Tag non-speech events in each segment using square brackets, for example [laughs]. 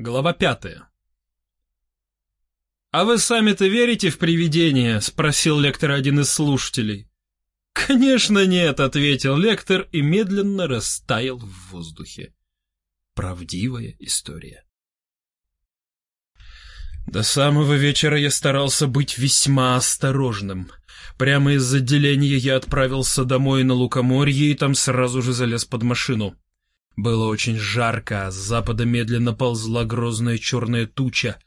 Глава пятая. «А вы сами-то верите в привидения?» — спросил лектор один из слушателей. «Конечно нет», — ответил лектор и медленно растаял в воздухе. Правдивая история. До самого вечера я старался быть весьма осторожным. Прямо из отделения я отправился домой на Лукоморье и там сразу же залез под машину. Было очень жарко, а с запада медленно ползла грозная черная туча.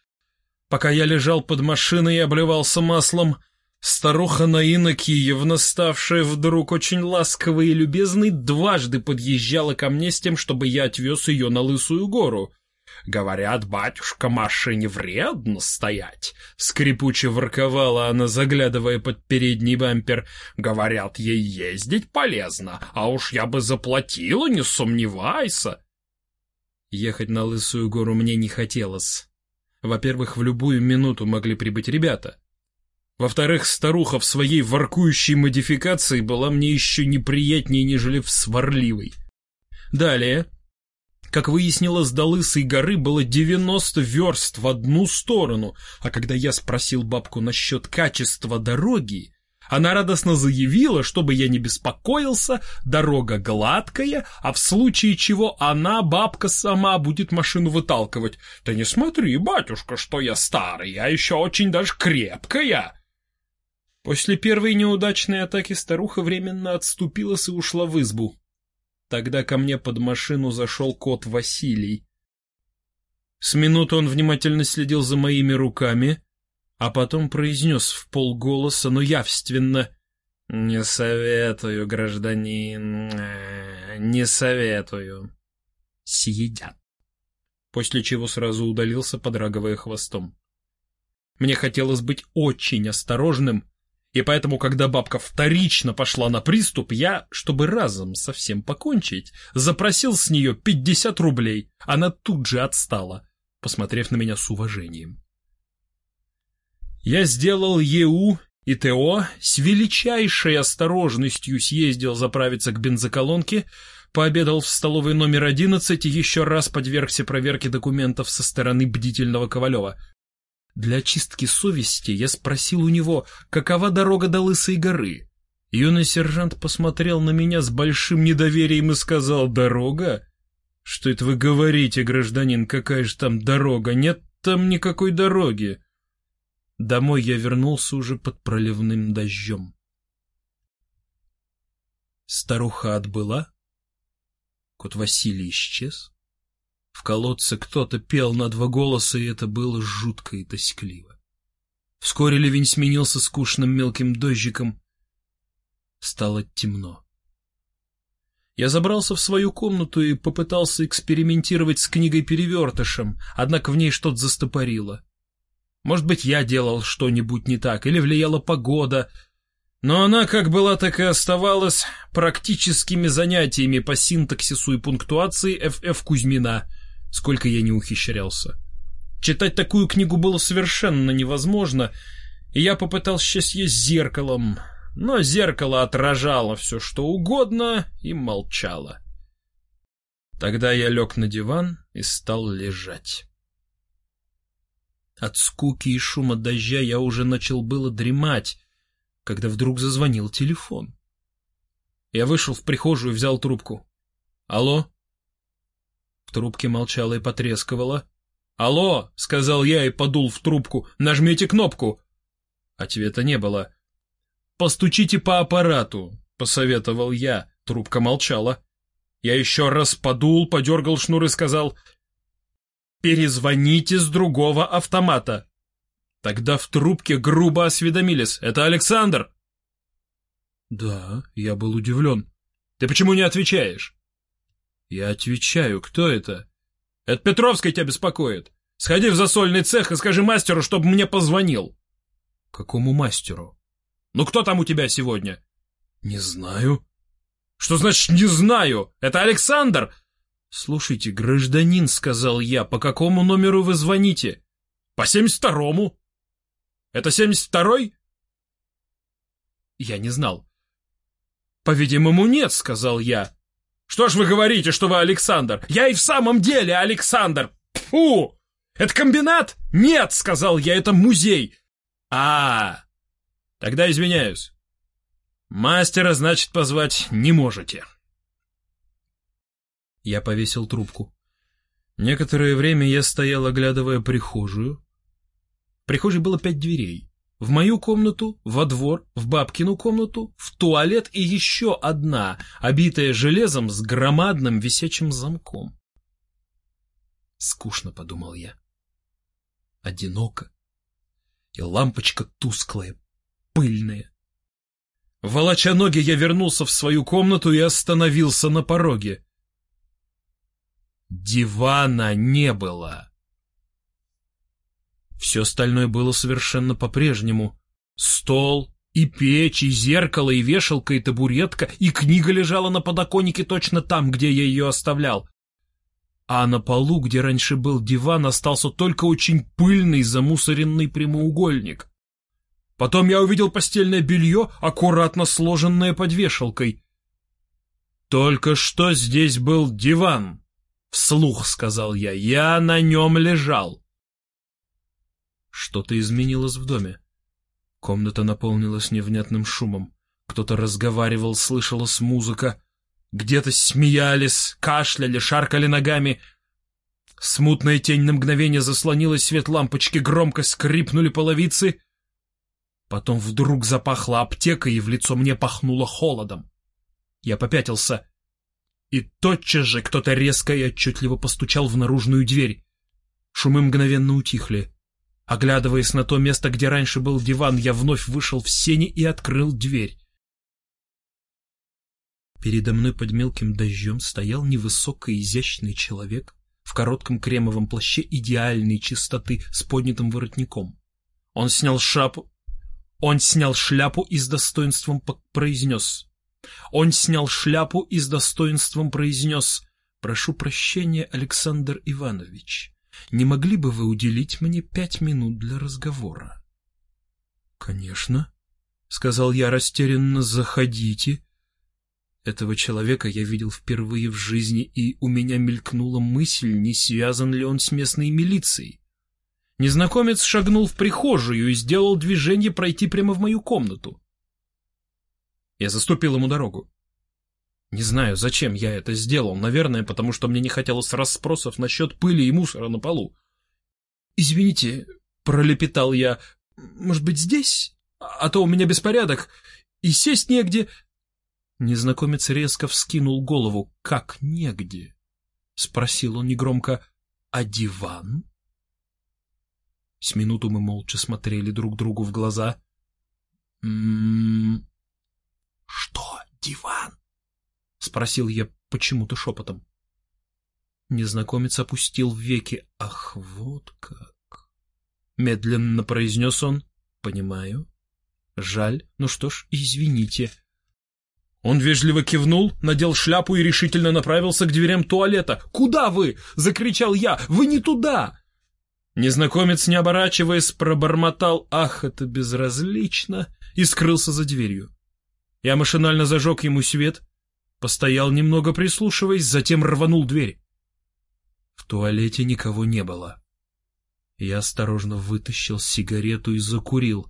Пока я лежал под машиной и обливался маслом, старуха Наина Киевна, ставшая вдруг очень ласковой и любезной, дважды подъезжала ко мне с тем, чтобы я отвез ее на Лысую гору — Говорят, батюшка, машине вредно стоять. Скрипуче ворковала она, заглядывая под передний бампер. Говорят, ей ездить полезно, а уж я бы заплатила, не сомневайся. Ехать на Лысую гору мне не хотелось. Во-первых, в любую минуту могли прибыть ребята. Во-вторых, старуха в своей воркующей модификации была мне еще неприятнее, нежели в сварливой. Далее, как выяснилось, до Лысой горы было 90 верст в одну сторону, а когда я спросил бабку насчет качества дороги, она радостно заявила, чтобы я не беспокоился, дорога гладкая, а в случае чего она, бабка, сама будет машину выталкивать. Ты не смотри, батюшка, что я старый, а еще очень даже крепкая. После первой неудачной атаки старуха временно отступилась и ушла в избу. Тогда ко мне под машину зашел кот Василий. С минуты он внимательно следил за моими руками, а потом произнес в полголоса, но явственно «Не советую, гражданин, не советую. Съедят». После чего сразу удалился, подрагивая хвостом. Мне хотелось быть очень осторожным, и поэтому, когда бабка вторично пошла на приступ, я, чтобы разом совсем покончить, запросил с нее пятьдесят рублей. Она тут же отстала, посмотрев на меня с уважением. Я сделал ЕУ и ТО, с величайшей осторожностью съездил заправиться к бензоколонке, пообедал в столовой номер одиннадцать и еще раз подвергся проверке документов со стороны бдительного Ковалева — для очистки совести я спросил у него, какова дорога до Лысой горы. Юный сержант посмотрел на меня с большим недоверием и сказал «Дорога? Что это вы говорите, гражданин, какая же там дорога? Нет там никакой дороги». Домой я вернулся уже под проливным дождем. Старуха отбыла, кот Василий исчез. В колодце кто-то пел на два голоса, и это было жутко и тоскливо. Вскоре ливень сменился скучным мелким дождиком. Стало темно. Я забрался в свою комнату и попытался экспериментировать с книгой-перевертышем, однако в ней что-то застопорило. Может быть, я делал что-нибудь не так, или влияла погода, но она как была, так и оставалась практическими занятиями по синтаксису и пунктуации Ф.Ф. Кузьмина — сколько я не ухищрялся. Читать такую книгу было совершенно невозможно, и я попытался счастье с зеркалом, но зеркало отражало все, что угодно, и молчало. Тогда я лег на диван и стал лежать. От скуки и шума дождя я уже начал было дремать, когда вдруг зазвонил телефон. Я вышел в прихожую и взял трубку. «Алло?» Трубке молчала и потрескивала. «Алло!» — сказал я и подул в трубку. «Нажмите кнопку!» Ответа не было. «Постучите по аппарату!» — посоветовал я. Трубка молчала. Я еще раз подул, подергал шнур и сказал «Перезвоните с другого автомата!» Тогда в трубке грубо осведомились. «Это Александр?» «Да», — я был удивлен. «Ты почему не отвечаешь?» Я отвечаю, кто это? Это Петровский тебя беспокоит. Сходи в засольный цех и скажи мастеру, чтобы мне позвонил. Какому мастеру? Ну кто там у тебя сегодня? Не знаю. Что значит не знаю? Это Александр. Слушайте, гражданин, сказал я, по какому номеру вы звоните? По семьдесят второму. Это семьдесят второй? Я не знал. По-видимому, нет, сказал я. Что ж вы говорите, что вы Александр? Я и в самом деле Александр! Фу! Это комбинат? Нет, сказал я, это музей. А, тогда извиняюсь. Мастера, значит, позвать не можете. Я повесил трубку. Некоторое время я стоял, оглядывая прихожую. В прихожей было пять дверей. В мою комнату, во двор, в бабкину комнату, в туалет и еще одна, обитая железом с громадным висячим замком. Скучно, подумал я. Одиноко. И лампочка тусклая, пыльная. Волоча ноги, я вернулся в свою комнату и остановился на пороге. Дивана не было. Все остальное было совершенно по-прежнему. Стол, и печь, и зеркало, и вешалка, и табуретка, и книга лежала на подоконнике точно там, где я ее оставлял. А на полу, где раньше был диван, остался только очень пыльный замусоренный прямоугольник. Потом я увидел постельное белье, аккуратно сложенное под вешалкой. Только что здесь был диван. Вслух сказал я, я на нем лежал. Что-то изменилось в доме. Комната наполнилась невнятным шумом. Кто-то разговаривал, слышалась музыка. Где-то смеялись, кашляли, шаркали ногами. Смутная тень на мгновение заслонила свет лампочки, громко скрипнули половицы. Потом вдруг запахло аптекой, и в лицо мне пахнуло холодом. Я попятился и тотчас же кто-то резко и отчетливо постучал в наружную дверь. Шумы мгновенно утихли. Оглядываясь на то место, где раньше был диван, я вновь вышел в сени и открыл дверь. Передо мной под мелким дождем стоял невысокий изящный человек в коротком кремовом плаще идеальной чистоты с поднятым воротником. Он снял шапу, он снял шляпу и с достоинством произнес он снял шляпу и с достоинством произнес «Прошу прощения, Александр Иванович, не могли бы вы уделить мне пять минут для разговора?» «Конечно», — сказал я растерянно, — «заходите». Этого человека я видел впервые в жизни, и у меня мелькнула мысль, не связан ли он с местной милицией. Незнакомец шагнул в прихожую и сделал движение пройти прямо в мою комнату. Я заступил ему дорогу. Не знаю, зачем я это сделал, наверное, потому что мне не хотелось расспросов насчет пыли и мусора на полу. «Извините», — пролепетал я, — «может быть, здесь? А то у меня беспорядок, и сесть негде». Незнакомец резко вскинул голову. «Как негде?» — спросил он негромко. «А диван?» С минуту мы молча смотрели друг другу в глаза. «М-м-м», «Что, диван?» — спросил я почему-то шепотом. Незнакомец опустил веки. «Ах, вот как!» Медленно произнес он. «Понимаю. Жаль. Ну что ж, извините». Он вежливо кивнул, надел шляпу и решительно направился к дверям туалета. «Куда вы?» — закричал я. «Вы не туда!» Незнакомец, не оборачиваясь, пробормотал «Ах, это безразлично!» и скрылся за дверью. Я машинально зажег ему свет, постоял немного прислушиваясь, затем рванул дверь. В туалете никого не было. Я осторожно вытащил сигарету и закурил.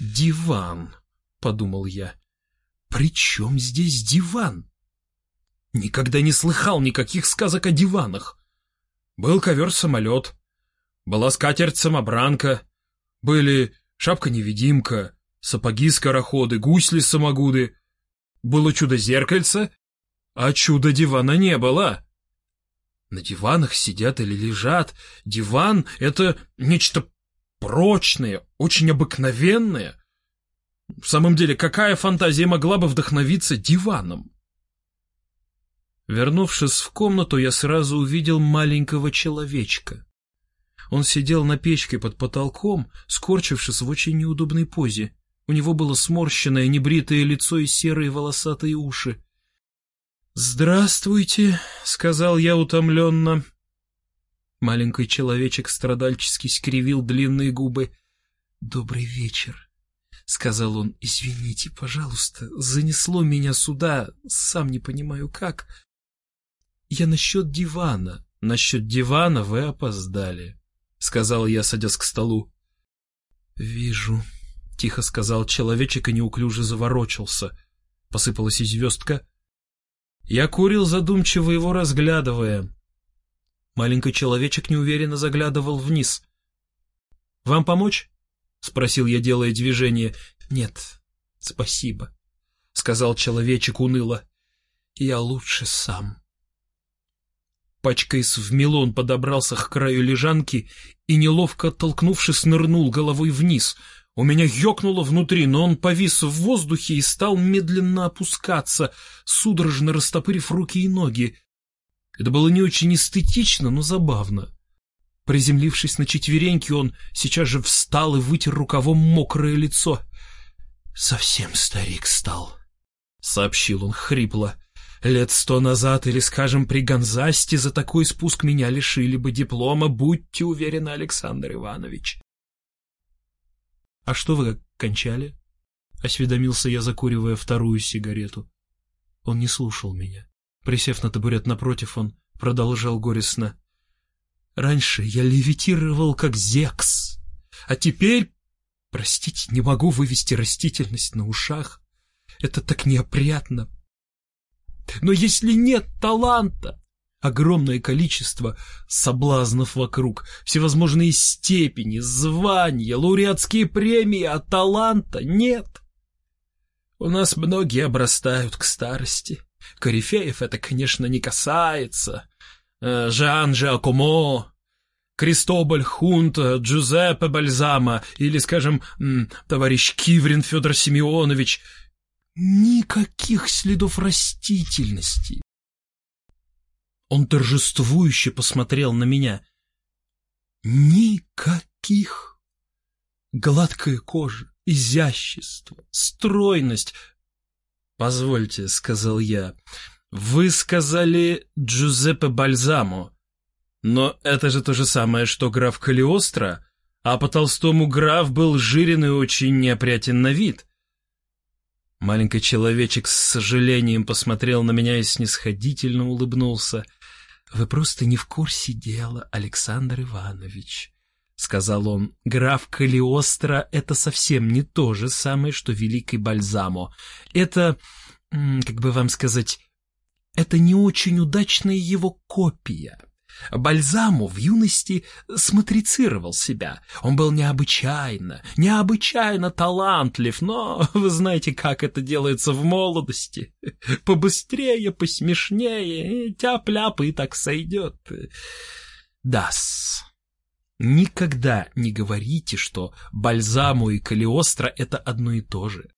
«Диван», — подумал я. «При чем здесь диван?» Никогда не слыхал никаких сказок о диванах. Был ковер-самолет, была скатерть-самобранка, были шапка-невидимка, сапоги-скороходы, гусли-самогуды. Было чудо-зеркальце, а чудо-дивана не было. На диванах сидят или лежат. Диван — это нечто прочное, очень обыкновенное. В самом деле, какая фантазия могла бы вдохновиться диваном? Вернувшись в комнату, я сразу увидел маленького человечка. Он сидел на печке под потолком, скорчившись в очень неудобной позе. У него было сморщенное, небритое лицо и серые волосатые уши. «Здравствуйте», — сказал я утомленно. Маленький человечек страдальчески скривил длинные губы. «Добрый вечер», — сказал он. «Извините, пожалуйста, занесло меня сюда, сам не понимаю как. Я насчет дивана, насчет дивана вы опоздали», — сказал я, садясь к столу. «Вижу», — тихо сказал человечек и неуклюже заворочился. Посыпалась и звездка. Я курил, задумчиво его разглядывая. Маленький человечек неуверенно заглядывал вниз. «Вам помочь?» — спросил я, делая движение. «Нет, спасибо», — сказал человечек уныло. «Я лучше сам». Пачкаясь в мелон, подобрался к краю лежанки и, неловко оттолкнувшись, нырнул головой вниз. У меня ёкнуло внутри, но он повис в воздухе и стал медленно опускаться, судорожно растопырив руки и ноги. Это было не очень эстетично, но забавно. Приземлившись на четвереньки, он сейчас же встал и вытер рукавом мокрое лицо. «Совсем старик стал», — сообщил он хрипло. «Лет сто назад или, скажем, при Гонзасте за такой спуск меня лишили бы диплома, будьте уверены, Александр Иванович». «А что вы кончали?» — осведомился я, закуривая вторую сигарету. Он не слушал меня. Присев на табурет напротив, он продолжал горестно. «Раньше я левитировал, как Зекс, а теперь, простите, не могу вывести растительность на ушах. Это так неопрятно. Но если нет таланта, огромное количество соблазнов вокруг, всевозможные степени, звания, лауреатские премии, а таланта нет. У нас многие обрастают к старости. Корифеев это, конечно, не касается. Э, Жан Жакомо, Кристобаль Хунта, Джузеппе Бальзама или, скажем, товарищ Киврин Федор Семенович. Никаких следов растительности. Он торжествующе посмотрел на меня. Никаких. Гладкая кожа, изящество, стройность, «Позвольте», — сказал я, — «вы сказали Джузеппе Бальзамо, но это же то же самое, что граф Калиостро, а по Толстому граф был жирен и очень неопрятен на вид». Маленький человечек с сожалением посмотрел на меня и снисходительно улыбнулся. «Вы просто не в курсе дела, Александр Иванович», — сказал он. «Граф Калиостро — это совсем не то же самое, что Великий Бальзамо. Это, как бы вам сказать, это не очень удачная его копия». Бальзаму в юности смотрицировал себя. Он был необычайно, необычайно талантлив, но вы знаете, как это делается в молодости. Побыстрее, посмешнее, тяп-ляп и так сойдет. Дас. Никогда не говорите, что бальзаму и калиостро — это одно и то же.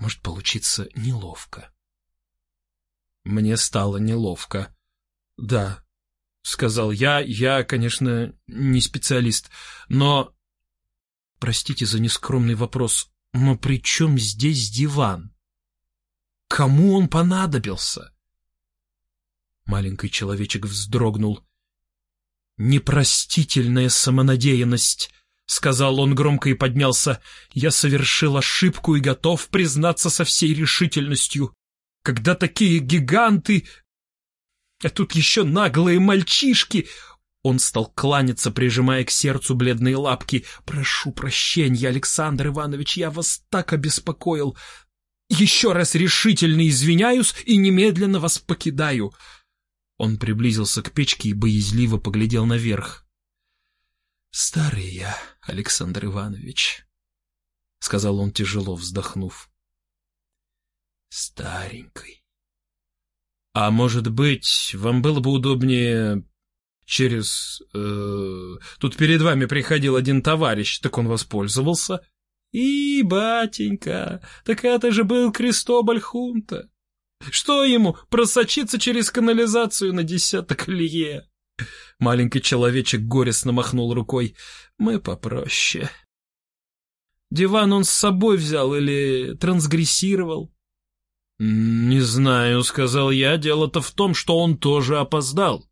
Может получиться неловко. Мне стало неловко. Да, — сказал я, я, конечно, не специалист, но... Простите за нескромный вопрос, но при чем здесь диван? Кому он понадобился? Маленький человечек вздрогнул. «Непростительная самонадеянность», — сказал он громко и поднялся. «Я совершил ошибку и готов признаться со всей решительностью. Когда такие гиганты... А тут еще наглые мальчишки...» Он стал кланяться, прижимая к сердцу бледные лапки. «Прошу прощения, Александр Иванович, я вас так обеспокоил. Еще раз решительно извиняюсь и немедленно вас покидаю». Он приблизился к печке и боязливо поглядел наверх. «Старый я, Александр Иванович», — сказал он, тяжело вздохнув. «Старенький». «А может быть, вам было бы удобнее через... Э, тут перед вами приходил один товарищ, так он воспользовался?» «И, батенька, так это же был Кристобаль Хунта. Что ему, просочиться через канализацию на десяток лье? Маленький человечек горестно махнул рукой. Мы попроще. Диван он с собой взял или трансгрессировал? «Не знаю», — сказал я, — «дело-то в том, что он тоже опоздал».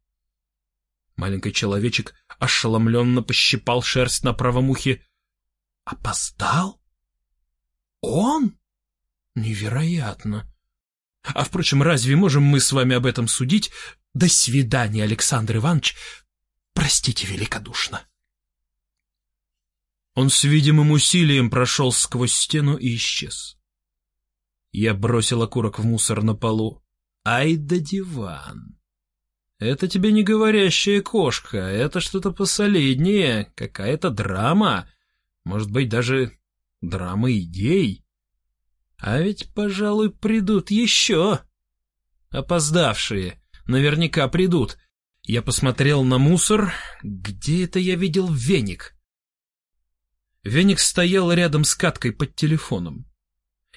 Маленький человечек ошеломленно пощипал шерсть на правом ухе. «Опоздал? Он? Невероятно! А впрочем, разве можем мы с вами об этом судить? До свидания, Александр Иванович. Простите великодушно. Он с видимым усилием прошел сквозь стену и исчез. Я бросил окурок в мусор на полу. Ай да диван. Это тебе не говорящая кошка, это что-то посолиднее, какая-то драма. Может быть, даже драма идей. А ведь, пожалуй, придут еще. Опоздавшие. Наверняка придут. Я посмотрел на мусор. Где это я видел веник? Веник стоял рядом с каткой под телефоном.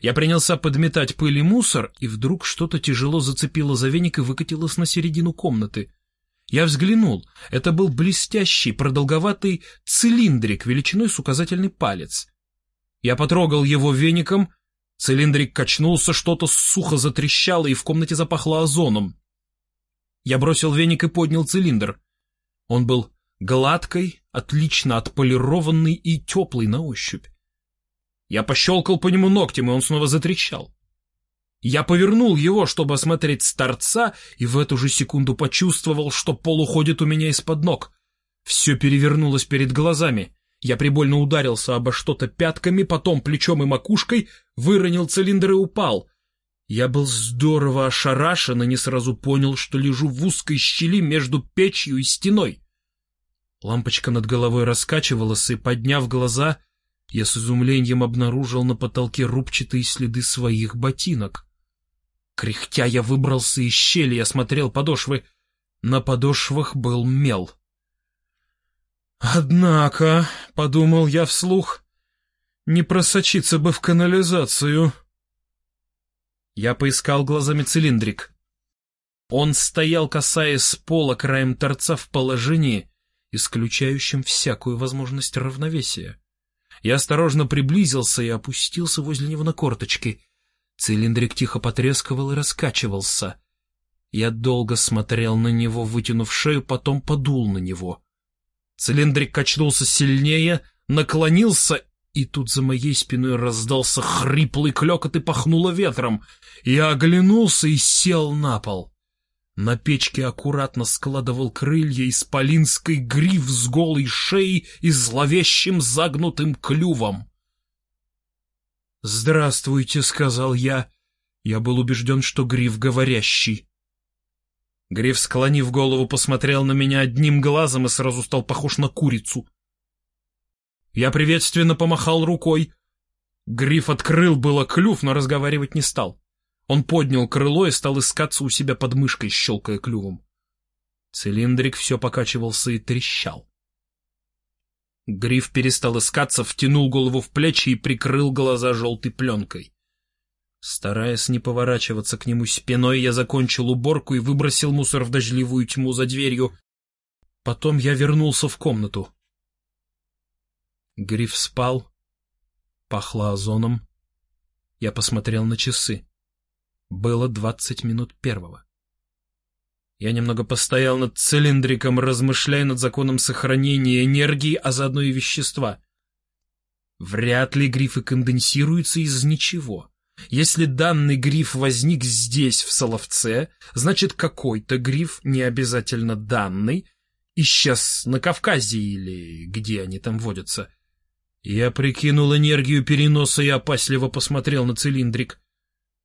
Я принялся подметать пыль и мусор, и вдруг что-то тяжело зацепило за веник и выкатилось на середину комнаты. Я взглянул. Это был блестящий, продолговатый цилиндрик величиной с указательный палец. Я потрогал его веником. Цилиндрик качнулся, что-то сухо затрещало, и в комнате запахло озоном. Я бросил веник и поднял цилиндр. Он был гладкой, отлично отполированный и теплый на ощупь. Я пощелкал по нему ногтем, и он снова затрещал. Я повернул его, чтобы осмотреть с торца, и в эту же секунду почувствовал, что пол уходит у меня из-под ног. Все перевернулось перед глазами. Я прибольно ударился обо что-то пятками, потом плечом и макушкой, выронил цилиндр и упал. Я был здорово ошарашен и не сразу понял, что лежу в узкой щели между печью и стеной. Лампочка над головой раскачивалась, и, подняв глаза, я с изумлением обнаружил на потолке рубчатые следы своих ботинок. Кряхтя я выбрался из щели и осмотрел подошвы. На подошвах был мел. «Однако», — подумал я вслух, — «не просочиться бы в канализацию». Я поискал глазами цилиндрик. Он стоял, касаясь пола краем торца в положении, исключающем всякую возможность равновесия. Я осторожно приблизился и опустился возле него на корточки. Цилиндрик тихо потрескивал и раскачивался. Я долго смотрел на него, вытянув шею, потом подул на него. Цилиндрик качнулся сильнее, наклонился, и тут за моей спиной раздался хриплый клёкот и пахнуло ветром. Я оглянулся и сел на пол. На печке аккуратно складывал крылья исполинской гриф с голой шеей и зловещим загнутым клювом. «Здравствуйте», — сказал я. Я был убежден, что гриф говорящий. Гриф, склонив голову, посмотрел на меня одним глазом и сразу стал похож на курицу. Я приветственно помахал рукой. Гриф открыл было клюв, но разговаривать не стал. Он поднял крыло и стал искаться у себя под мышкой, щелкая клювом. Цилиндрик все покачивался и трещал. Гриф перестал искаться, втянул голову в плечи и прикрыл глаза желтой пленкой. Стараясь не поворачиваться к нему спиной, я закончил уборку и выбросил мусор в дождливую тьму за дверью. Потом я вернулся в комнату. Гриф спал, пахло озоном. Я посмотрел на часы. Было двадцать минут первого. Я немного постоял над цилиндриком, размышляя над законом сохранения энергии, а заодно и вещества. Вряд ли грифы конденсируются из ничего. Если данный гриф возник здесь, в Соловце, значит какой-то гриф, не обязательно данный, исчез на Кавказе или где они там водятся. Я прикинул энергию переноса и опасливо посмотрел на цилиндрик.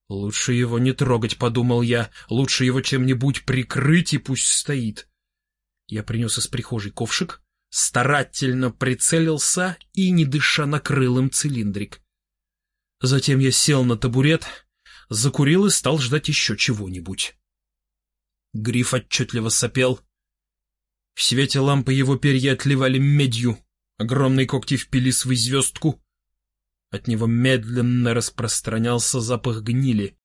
Лучше его не трогать, подумал я. Лучше его чем-нибудь прикрыть и пусть стоит. Я принес из прихожей ковшик, старательно прицелился и, не дыша, накрыл им цилиндрик. Затем я сел на табурет, закурил и стал ждать еще чего-нибудь. Гриф отчетливо сопел. В свете лампы его перья отливали медью, огромные когти впились в звездку. От него медленно распространялся запах гнили.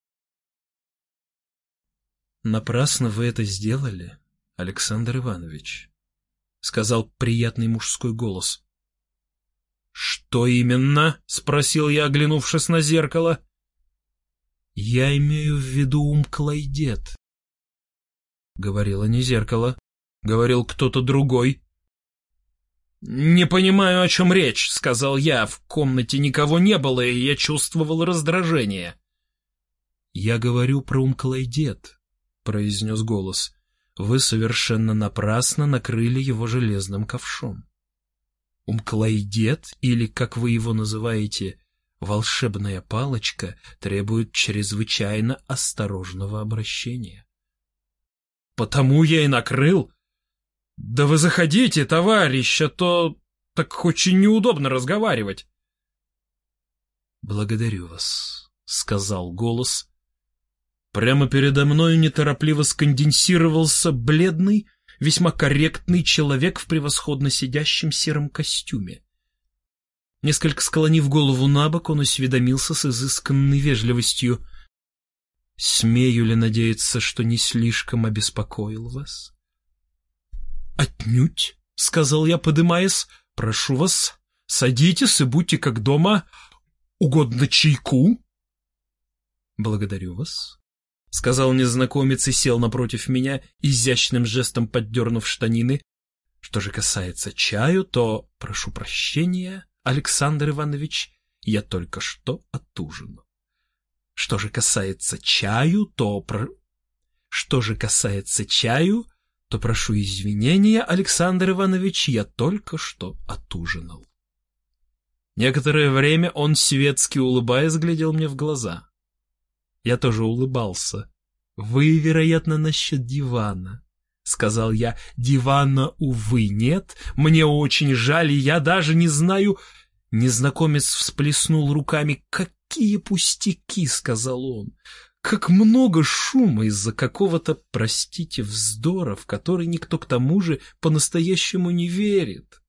«Напрасно вы это сделали, Александр Иванович», — сказал приятный мужской голос. «Что именно?» — спросил я, оглянувшись на зеркало. «Я имею в виду ум Клайдет», — говорило не зеркало, говорил кто-то другой. «Не понимаю, о чем речь», — сказал я. В комнате никого не было, и я чувствовал раздражение. «Я говорю про Умкалайдет», — произнес голос. вы совершенно напрасно накрыли его железным ковшом. Умклайдет, или, как вы его называете, волшебная палочка, требует чрезвычайно осторожного обращения. Потому я и накрыл. Да вы заходите, товарищ, а то так очень неудобно разговаривать. Благодарю вас, — сказал голос. Прямо передо мной неторопливо сконденсировался бледный, весьма корректный человек в превосходно сидящем сером костюме. Несколько склонив голову на бок, он осведомился с изысканной вежливостью. — Смею ли надеяться, что не слишком обеспокоил вас? — Отнюдь, — сказал я, подымаясь. — Прошу вас, садитесь и будьте как дома. Угодно чайку? — Благодарю вас, — сказал незнакомец и сел напротив меня, изящным жестом поддернув штанины. Что же касается чаю, то, прошу прощения, Александр Иванович, я только что отужинал. Что же касается чаю, то про... Что же касается чаю, то прошу извинения, Александр Иванович, я только что отужинал. Некоторое время он, светски улыбаясь, глядел мне в глаза. Я тоже улыбался. «Вы, вероятно, насчет дивана», — сказал я. «Дивана, увы, нет. Мне очень жаль, и я даже не знаю...» Незнакомец всплеснул руками. «Какие пустяки!» — сказал он. «Как много шума из-за какого-то, простите, вздора, в который никто к тому же по-настоящему не верит».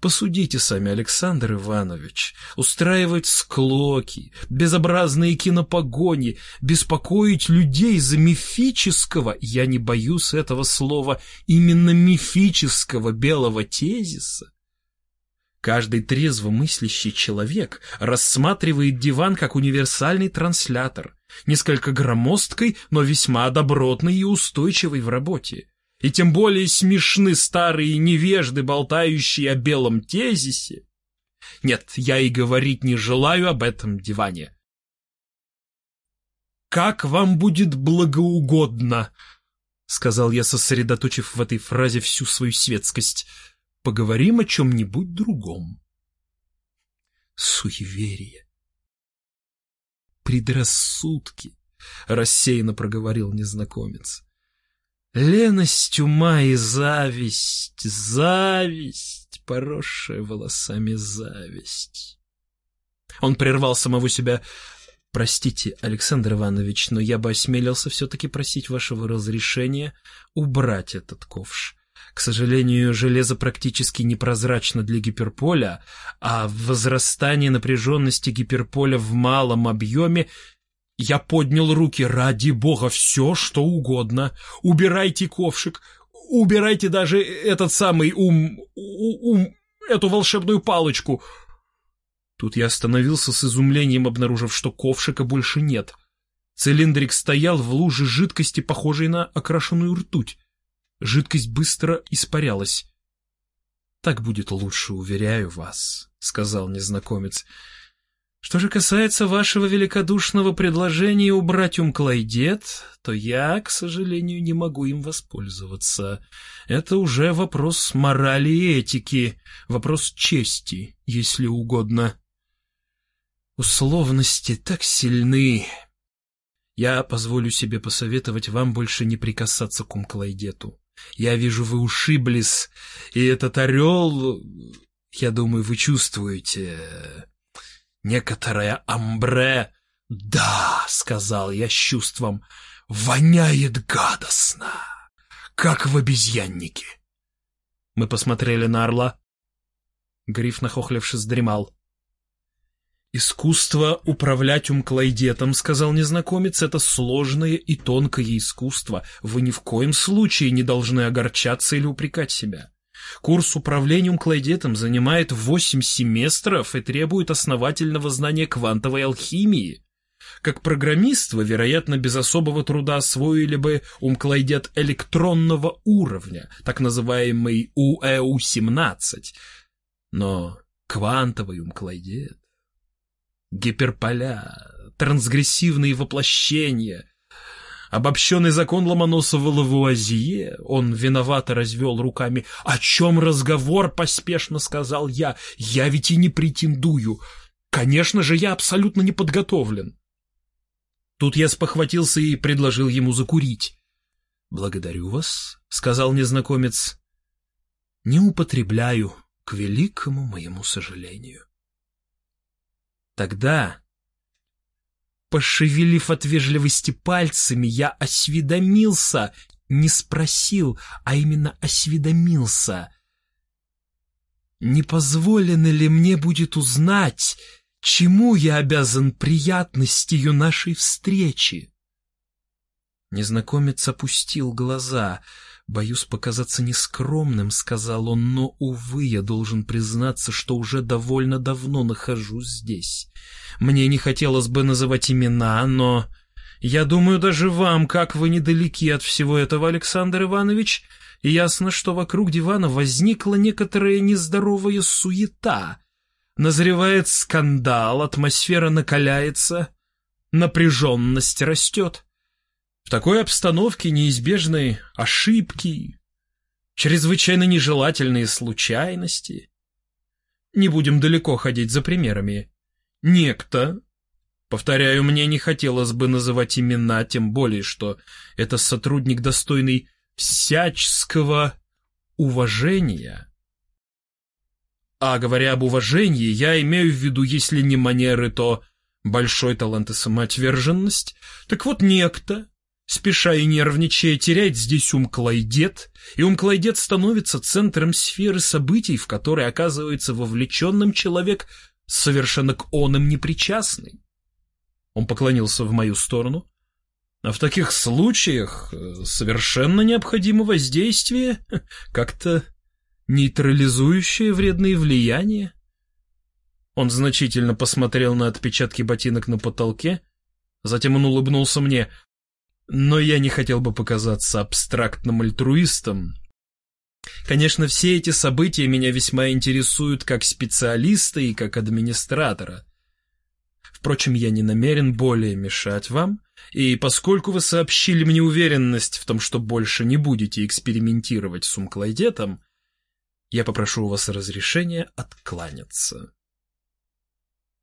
Посудите сами, Александр Иванович, устраивать склоки, безобразные кинопогони, беспокоить людей за мифического, я не боюсь этого слова, именно мифического белого тезиса. Каждый трезво мыслящий человек рассматривает диван как универсальный транслятор, несколько громоздкой, но весьма добротный и устойчивый в работе. И тем более смешны старые невежды, болтающие о белом тезисе. Нет, я и говорить не желаю об этом диване. «Как вам будет благоугодно», — сказал я, сосредоточив в этой фразе всю свою светскость, — «поговорим о чем-нибудь другом». Суеверие. «Предрассудки», — рассеянно проговорил незнакомец. Леность ума и зависть, зависть, поросшая волосами зависть. Он прервал самого себя. «Простите, Александр Иванович, но я бы осмелился все-таки просить вашего разрешения убрать этот ковш. К сожалению, железо практически непрозрачно для гиперполя, а возрастание напряженности гиперполя в малом объеме я поднял руки. Ради бога, все, что угодно. Убирайте ковшик. Убирайте даже этот самый ум... ум... эту волшебную палочку. Тут я остановился с изумлением, обнаружив, что ковшика больше нет. Цилиндрик стоял в луже жидкости, похожей на окрашенную ртуть. Жидкость быстро испарялась. «Так будет лучше, уверяю вас», — сказал незнакомец. Что же касается вашего великодушного предложения убрать умклайдет, то я, к сожалению, не могу им воспользоваться. Это уже вопрос морали и этики, вопрос чести, если угодно. Условности так сильны. Я позволю себе посоветовать вам больше не прикасаться к умклайдету. Я вижу, вы ушиблись, и этот орел, я думаю, вы чувствуете некоторое амбре. «Да», — сказал я с чувством, — «воняет гадостно, как в обезьяннике». Мы посмотрели на орла. Гриф, нахохлившись, дремал. «Искусство управлять умклайдетом, — сказал незнакомец, — это сложное и тонкое искусство. Вы ни в коем случае не должны огорчаться или упрекать себя. Курс управления уклайдетом занимает 8 семестров и требует основательного знания квантовой алхимии. Как программист вы, вероятно, без особого труда освоили бы умклайдет электронного уровня, так называемый УЭУ-17. Но квантовый умклайдет, гиперполя, трансгрессивные воплощения — Обобщенный закон Ломоносова Лавуазье, он виновато развел руками. «О чем разговор?» — поспешно сказал я. «Я ведь и не претендую. Конечно же, я абсолютно не подготовлен». Тут я спохватился и предложил ему закурить. «Благодарю вас», — сказал незнакомец. «Не употребляю, к великому моему сожалению». Тогда, пошевелив от вежливости пальцами, я осведомился, не спросил, а именно осведомился. Не позволено ли мне будет узнать, чему я обязан приятностью нашей встречи? Незнакомец опустил глаза — «Боюсь показаться нескромным», — сказал он, «но, увы, я должен признаться, что уже довольно давно нахожусь здесь. Мне не хотелось бы называть имена, но... Я думаю, даже вам, как вы недалеки от всего этого, Александр Иванович, ясно, что вокруг дивана возникла некоторая нездоровая суета. Назревает скандал, атмосфера накаляется, напряженность растет. В такой обстановке неизбежны ошибки, чрезвычайно нежелательные случайности. Не будем далеко ходить за примерами. Некто, повторяю, мне не хотелось бы называть имена, тем более, что это сотрудник, достойный всяческого уважения. А говоря об уважении, я имею в виду, если не манеры, то большой талант и самоотверженность. Так вот, некто, Спеша и нервничая, теряет здесь ум-клайдет, и ум-клайдет становится центром сферы событий, в которой оказывается вовлеченным человек, совершенно к оным непричастный. Он поклонился в мою сторону. А в таких случаях э, совершенно необходимо воздействие, [laughs] как-то нейтрализующее вредные влияния. Он значительно посмотрел на отпечатки ботинок на потолке, затем он улыбнулся мне. Но я не хотел бы показаться абстрактным альтруистом. Конечно, все эти события меня весьма интересуют как специалиста и как администратора. Впрочем, я не намерен более мешать вам, и поскольку вы сообщили мне уверенность в том, что больше не будете экспериментировать с умклайдетом, я попрошу у вас разрешения откланяться.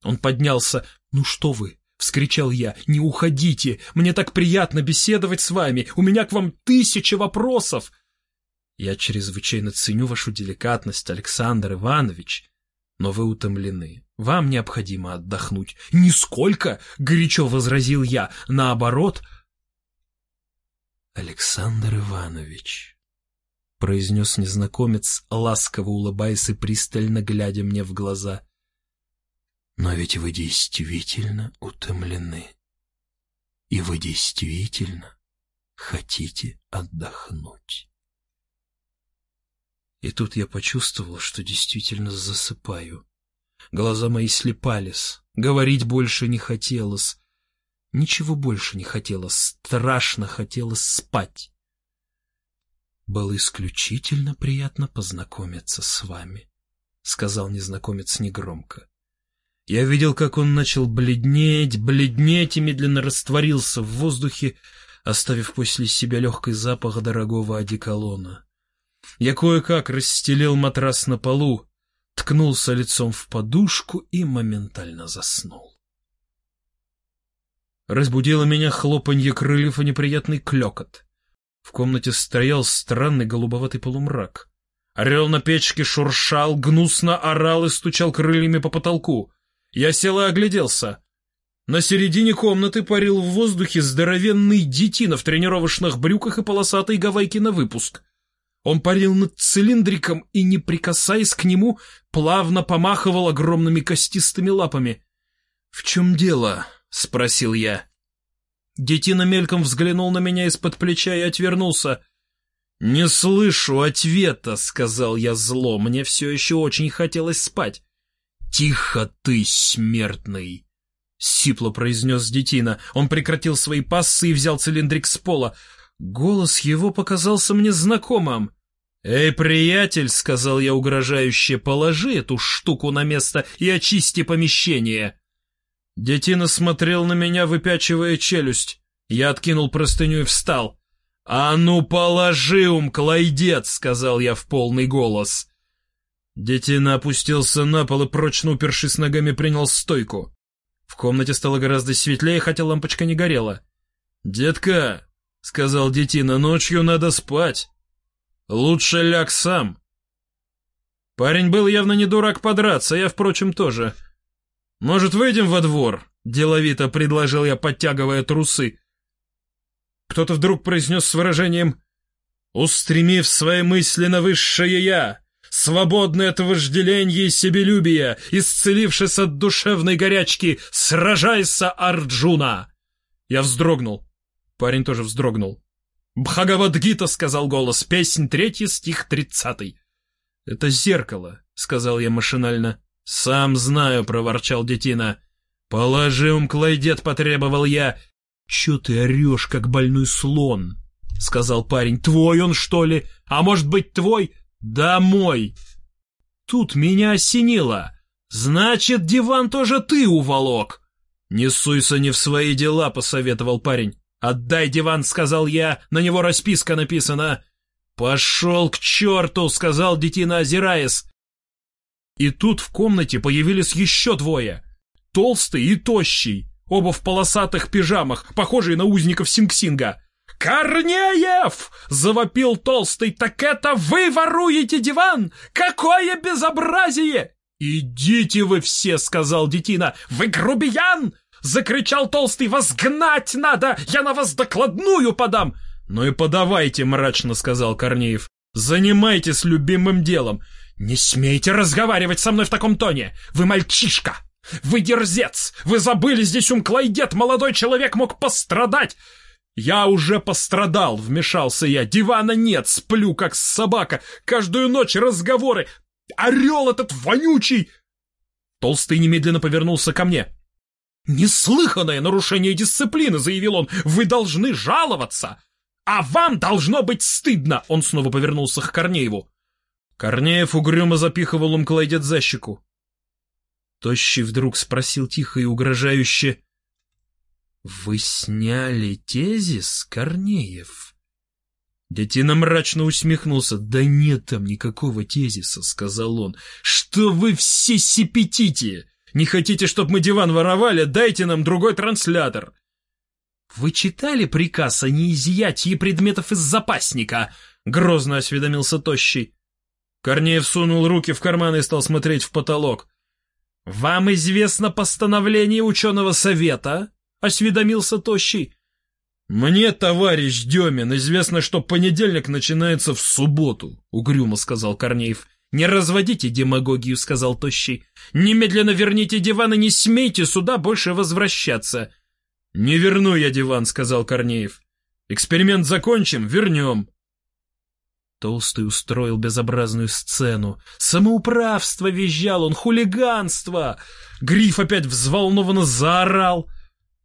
Он поднялся. «Ну что вы, вскричал я. «Не уходите! Мне так приятно беседовать с вами! У меня к вам тысяча вопросов!» «Я чрезвычайно ценю вашу деликатность, Александр Иванович, но вы утомлены. Вам необходимо отдохнуть». «Нисколько!» — горячо возразил я. «Наоборот...» «Александр Иванович», — произнес незнакомец, ласково улыбаясь и пристально глядя мне в глаза, — но ведь вы действительно утомлены. И вы действительно хотите отдохнуть. И тут я почувствовал, что действительно засыпаю. Глаза мои слепались, говорить больше не хотелось. Ничего больше не хотелось, страшно хотелось спать. «Было исключительно приятно познакомиться с вами», — сказал незнакомец негромко. Я видел, как он начал бледнеть, бледнеть и медленно растворился в воздухе, оставив после себя легкий запах дорогого одеколона. Я кое-как расстелил матрас на полу, ткнулся лицом в подушку и моментально заснул. Разбудило меня хлопанье крыльев и неприятный клекот. В комнате стоял странный голубоватый полумрак. Орел на печке шуршал, гнусно орал и стучал крыльями по потолку. Я сел и огляделся. На середине комнаты парил в воздухе здоровенный детина в тренировочных брюках и полосатой гавайке на выпуск. Он парил над цилиндриком и, не прикасаясь к нему, плавно помахивал огромными костистыми лапами. — В чем дело? — спросил я. Детина мельком взглянул на меня из-под плеча и отвернулся. «Не слышу ответа», — сказал я зло, мне все еще очень хотелось спать. «Тихо ты, смертный!» — сипло произнес детина. Он прекратил свои пассы и взял цилиндрик с пола. Голос его показался мне знакомым. «Эй, приятель!» — сказал я угрожающе. «Положи эту штуку на место и очисти помещение!» Детина смотрел на меня, выпячивая челюсть. Я откинул простыню и встал. «А ну положи, умклайдец!» — сказал я в полный голос. Детина опустился на пол и, прочно упершись ногами, принял стойку. В комнате стало гораздо светлее, хотя лампочка не горела. «Детка!» — сказал детина, — «ночью надо спать. Лучше ляг сам». Парень был явно не дурак подраться, я, впрочем, тоже. «Может, выйдем во двор?» — деловито предложил я, подтягивая трусы. Кто-то вдруг произнес с выражением «Устремив свои мысли на высшее Я, свободный от вожделения и себелюбия, исцелившись от душевной горячки, сражайся, Арджуна!» Я вздрогнул. Парень тоже вздрогнул. «Бхагавадгита», — сказал голос, песнь третий, стих тридцатый. «Это зеркало», — сказал я машинально. «Сам знаю», — проворчал детина. «Положи, умклайдет», — потребовал я. «Чё ты орёшь, как больной слон?» — сказал парень. «Твой он, что ли? А может быть, твой?» «Да мой!» Тут меня осенило. «Значит, диван тоже ты уволок!» «Не суйся не в свои дела», — посоветовал парень. «Отдай диван», — сказал я, — «на него расписка написана». «Пошел к черту», — сказал детина, озираясь. И тут в комнате появились еще двое. Толстый и тощий, оба в полосатых пижамах, похожие на узников Синг-Синга. «Корнеев!» — завопил Толстый. «Так это вы воруете диван? Какое безобразие!» «Идите вы все!» — сказал Детина. «Вы грубиян!» — закричал Толстый. «Вас гнать надо! Я на вас докладную подам!» «Ну и подавайте!» — мрачно сказал Корнеев. «Занимайтесь любимым делом!» «Не смейте разговаривать со мной в таком тоне! Вы мальчишка! Вы дерзец! Вы забыли, здесь умклайдет! Молодой человек мог пострадать!» «Я уже пострадал», — вмешался я. «Дивана нет, сплю, как собака. Каждую ночь разговоры. Орел этот вонючий!» Толстый немедленно повернулся ко мне. «Неслыханное нарушение дисциплины», — заявил он. «Вы должны жаловаться!» «А вам должно быть стыдно!» Он снова повернулся к Корнееву. Корнеев угрюмо запихивал умкладет за щеку. Тощий вдруг спросил тихо и угрожающе. «Вы сняли тезис, Корнеев?» Детина мрачно усмехнулся. «Да нет там никакого тезиса», — сказал он. «Что вы все сипетите? Не хотите, чтобы мы диван воровали? Дайте нам другой транслятор». «Вы читали приказ о неизъятии предметов из запасника?» — грозно осведомился Тощий. Корнеев сунул руки в карман и стал смотреть в потолок. «Вам известно постановление ученого совета?» — осведомился Тощий. «Мне, товарищ Демин, известно, что понедельник начинается в субботу», — угрюмо сказал Корнеев. «Не разводите демагогию», — сказал Тощий. «Немедленно верните диван и не смейте сюда больше возвращаться». «Не верну я диван», — сказал Корнеев. «Эксперимент закончим, вернем». Толстый устроил безобразную сцену. Самоуправство визжал он, хулиганство! Гриф опять взволнованно заорал.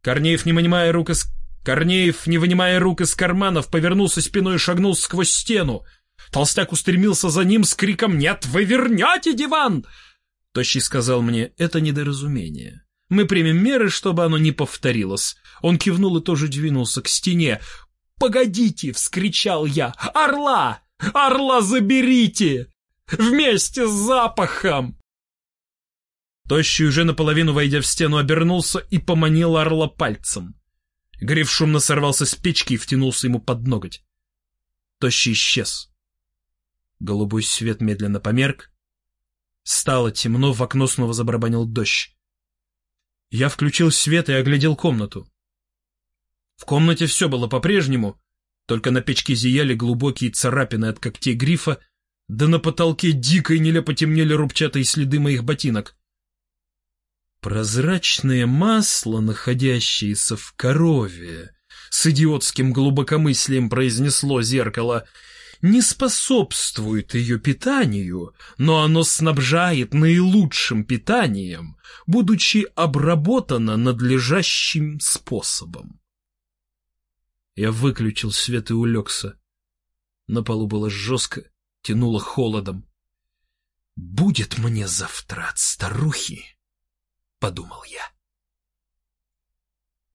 Корнеев, не вынимая рук из... Корнеев, не вынимая рук из карманов, повернулся спиной и шагнул сквозь стену. Толстяк устремился за ним с криком «Нет, вы вернете диван!» Тощий сказал мне «Это недоразумение». Мы примем меры, чтобы оно не повторилось. Он кивнул и тоже двинулся к стене. «Погодите!» — вскричал я. «Орла! Орла заберите! Вместе с запахом!» Тощий, уже наполовину войдя в стену, обернулся и поманил орла пальцем. Гриф шумно сорвался с печки и втянулся ему под ноготь. Тощий исчез. Голубой свет медленно померк. Стало темно, в окно снова забарабанил дождь. Я включил свет и оглядел комнату. В комнате все было по-прежнему, только на печке зияли глубокие царапины от когтей грифа, да на потолке дико и нелепо темнели рубчатые следы моих ботинок. Прозрачное масло, находящееся в корове, с идиотским глубокомыслием произнесло зеркало — не способствует ее питанию, но оно снабжает наилучшим питанием, будучи обработано надлежащим способом. Я выключил свет и улегся. На полу было жестко, тянуло холодом. «Будет мне завтра от старухи», — подумал я.